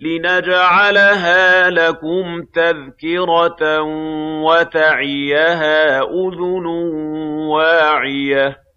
لِنَجْعَلَهَا لَكُمْ تَذْكِرَةً وَتَعِيَهَا أُذُنٌ وَاعِيَةٌ